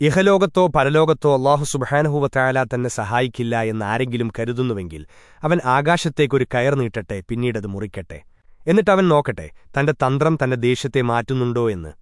ഇഹലോകത്തോ പരലോകത്തോ അള്ളാഹു സുബഹാനഹുവത്തായാല തന്നെ സഹായിക്കില്ല എന്നാരെങ്കിലും കരുതുന്നുവെങ്കിൽ അവൻ ആകാശത്തേക്കൊരു കയർ നീട്ടട്ടെ പിന്നീടത് മുറിക്കട്ടെ. എന്നിട്ടവൻ നോക്കട്ടെ തന്റെ തന്ത്രം തന്റെ ദേഷ്യത്തെ മാറ്റുന്നുണ്ടോ എന്ന്.